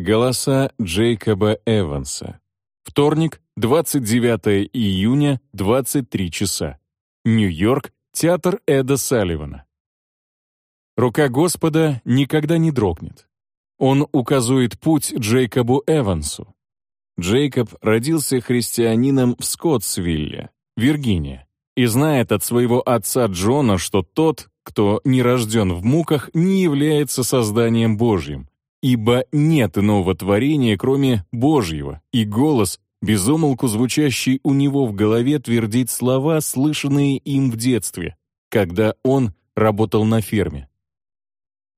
Голоса Джейкоба Эванса. Вторник, 29 июня, 23 часа. Нью-Йорк, театр Эда Салливана. Рука Господа никогда не дрогнет. Он указывает путь Джейкобу Эвансу. Джейкоб родился христианином в Скоттсвилле, Виргиния, и знает от своего отца Джона, что тот, кто не рожден в муках, не является созданием Божьим, ибо нет иного творения, кроме Божьего, и голос, безумолку звучащий у него в голове, твердит слова, слышанные им в детстве, когда он работал на ферме.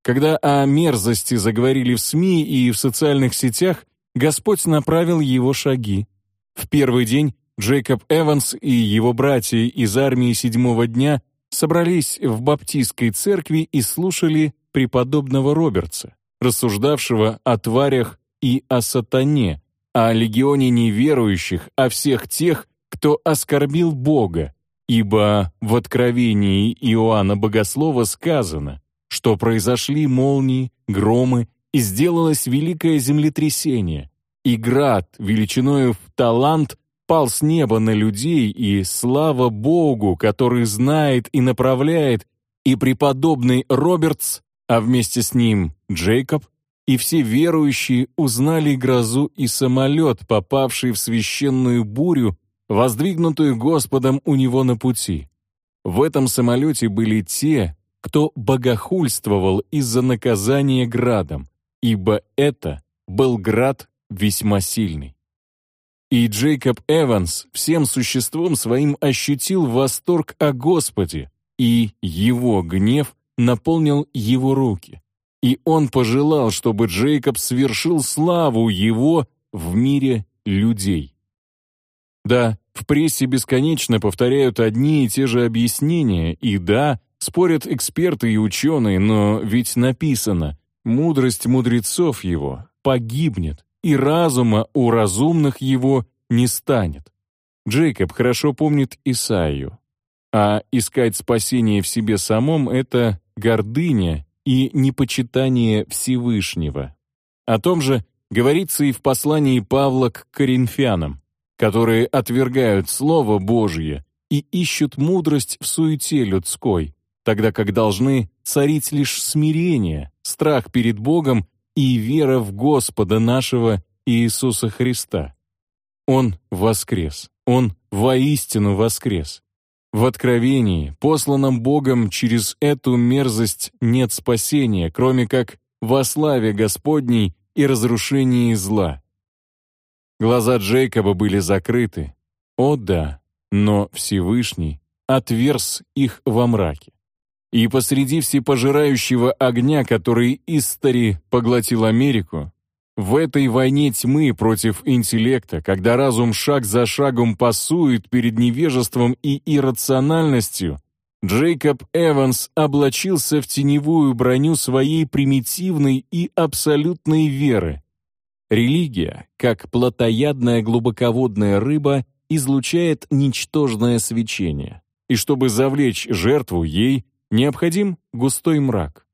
Когда о мерзости заговорили в СМИ и в социальных сетях, Господь направил его шаги. В первый день Джейкоб Эванс и его братья из армии седьмого дня собрались в баптистской церкви и слушали преподобного Робертса, рассуждавшего о тварях и о сатане, о легионе неверующих, о всех тех, кто оскорбил Бога, ибо в Откровении Иоанна Богослова сказано, что произошли молнии, громы, и сделалось великое землетрясение, и град, величиною в талант, пал с неба на людей, и слава Богу, который знает и направляет, и преподобный Робертс, а вместе с ним Джейкоб, и все верующие узнали грозу и самолет, попавший в священную бурю, воздвигнутую Господом у него на пути. В этом самолете были те, кто богохульствовал из-за наказания градом, ибо это был град весьма сильный. И Джейкоб Эванс всем существом своим ощутил восторг о Господе, и его гнев наполнил его руки. И он пожелал, чтобы Джейкоб свершил славу его в мире людей. Да, в прессе бесконечно повторяют одни и те же объяснения, и да, спорят эксперты и ученые, но ведь написано «мудрость мудрецов его погибнет, и разума у разумных его не станет». Джейкоб хорошо помнит Исаию, а искать спасение в себе самом — это гордыня и непочитание Всевышнего. О том же говорится и в послании Павла к коринфянам, которые отвергают Слово Божье и ищут мудрость в суете людской, тогда как должны царить лишь смирение, страх перед Богом и вера в Господа нашего Иисуса Христа. Он воскрес, Он воистину воскрес. В откровении, посланном Богом через эту мерзость, нет спасения, кроме как во славе Господней и разрушении зла. Глаза Джейкоба были закрыты. О да, но Всевышний отверз их во мраке. И посреди всепожирающего огня, который истори поглотил Америку, в этой войне тьмы против интеллекта, когда разум шаг за шагом пасует перед невежеством и иррациональностью, Джейкоб Эванс облачился в теневую броню своей примитивной и абсолютной веры. Религия, как плотоядная глубоководная рыба, излучает ничтожное свечение, и чтобы завлечь жертву ей, необходим густой мрак.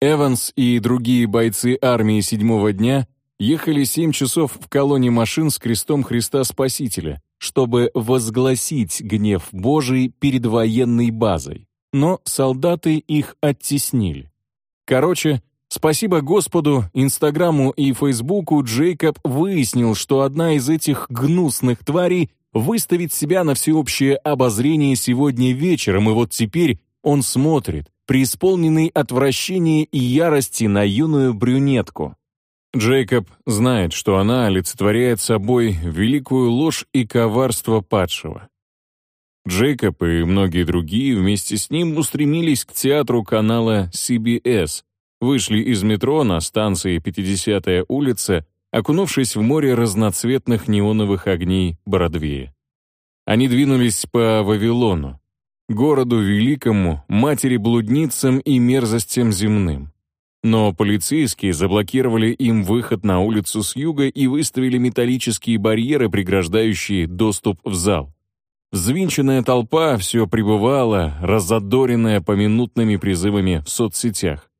Эванс и другие бойцы армии седьмого дня ехали семь часов в колонне машин с крестом Христа Спасителя, чтобы возгласить гнев Божий перед военной базой, но солдаты их оттеснили. Короче, спасибо Господу, Инстаграму и Фейсбуку Джейкоб выяснил, что одна из этих гнусных тварей выставит себя на всеобщее обозрение сегодня вечером, и вот теперь он смотрит, преисполненный отвращения и ярости на юную брюнетку. Джейкоб знает, что она олицетворяет собой великую ложь и коварство падшего. Джейкоб и многие другие вместе с ним устремились к театру канала CBS, вышли из метро на станции 50-я улица, окунувшись в море разноцветных неоновых огней Бродвея. Они двинулись по Вавилону, городу великому, матери-блудницам и мерзостям земным. Но полицейские заблокировали им выход на улицу с юга и выставили металлические барьеры, преграждающие доступ в зал. Взвинченная толпа все пребывала, разодоренная поминутными призывами в соцсетях.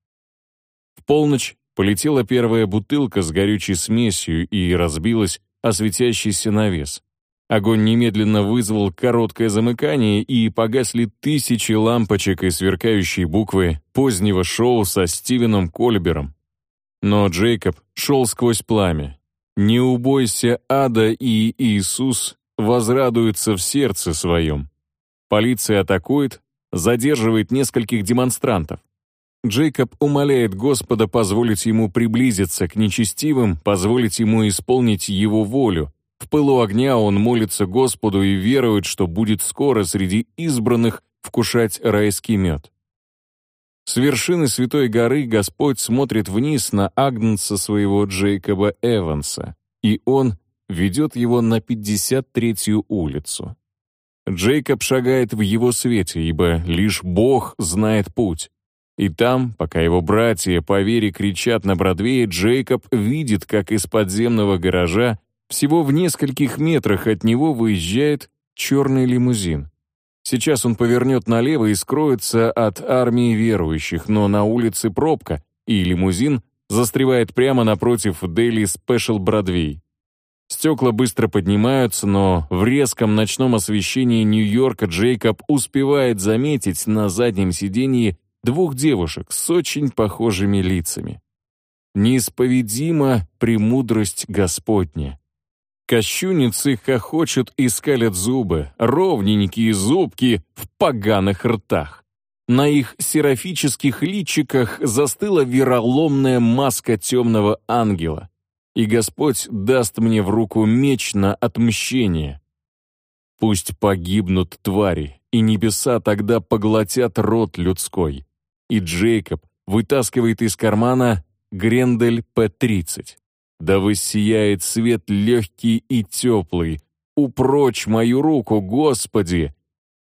В полночь Полетела первая бутылка с горючей смесью и разбилась о светящийся навес. Огонь немедленно вызвал короткое замыкание, и погасли тысячи лампочек и сверкающие буквы позднего шоу со Стивеном Кольбером. Но Джейкоб шел сквозь пламя. «Не убойся ада, и Иисус возрадуется в сердце своем». Полиция атакует, задерживает нескольких демонстрантов. Джейкоб умоляет Господа позволить ему приблизиться к нечестивым, позволить ему исполнить его волю, в пылу огня он молится Господу и верует, что будет скоро среди избранных вкушать райский мед. С вершины Святой горы Господь смотрит вниз на Агнца своего Джейкоба Эванса, и он ведет его на 53-ю улицу. Джейкоб шагает в его свете, ибо лишь Бог знает путь. И там, пока его братья по вере кричат на Бродвее, Джейкоб видит, как из подземного гаража всего в нескольких метрах от него выезжает черный лимузин. Сейчас он повернет налево и скроется от армии верующих, но на улице пробка, и лимузин застревает прямо напротив Daily Special Бродвей. Стекла быстро поднимаются, но в резком ночном освещении Нью-Йорка Джейкоб успевает заметить на заднем сиденье двух девушек с очень похожими лицами. Неисповедима премудрость Господня. Кощуницы хохочут и скалят зубы, ровненькие зубки в поганых ртах. На их серафических личиках застыла вероломная маска темного ангела. И Господь даст мне в руку меч на отмщение. Пусть погибнут твари, и небеса тогда поглотят род людской. И Джейкоб вытаскивает из кармана Грендель П-30. Да воссияет свет легкий и теплый. Упрочь мою руку, Господи!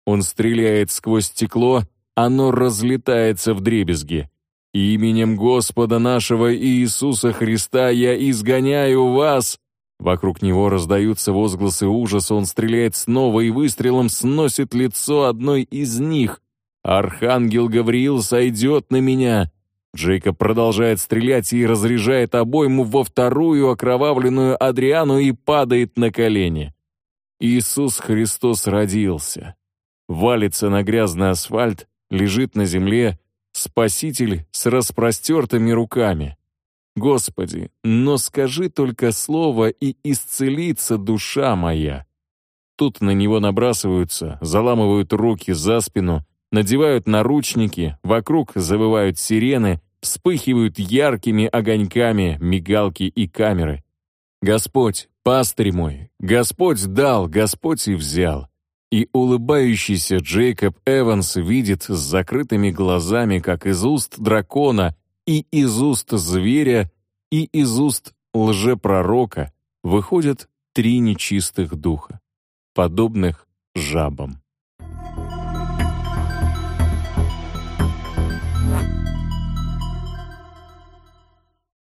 Он стреляет сквозь стекло, оно разлетается в дребезги. «Именем Господа нашего Иисуса Христа я изгоняю вас!» Вокруг него раздаются возгласы ужаса, он стреляет снова и выстрелом сносит лицо одной из них. «Архангел Гавриил сойдет на меня!» Джейкоб продолжает стрелять и разряжает обойму во вторую окровавленную Адриану и падает на колени. Иисус Христос родился. Валится на грязный асфальт, лежит на земле, Спаситель с распростертыми руками. Господи, но скажи только слово, и исцелится душа моя. Тут на него набрасываются, заламывают руки за спину, надевают наручники, вокруг завывают сирены, вспыхивают яркими огоньками мигалки и камеры. Господь, пастырь мой, Господь дал, Господь и взял. И улыбающийся Джейкоб Эванс видит с закрытыми глазами, как из уст дракона и из уст зверя и из уст лжепророка выходят три нечистых духа, подобных жабам.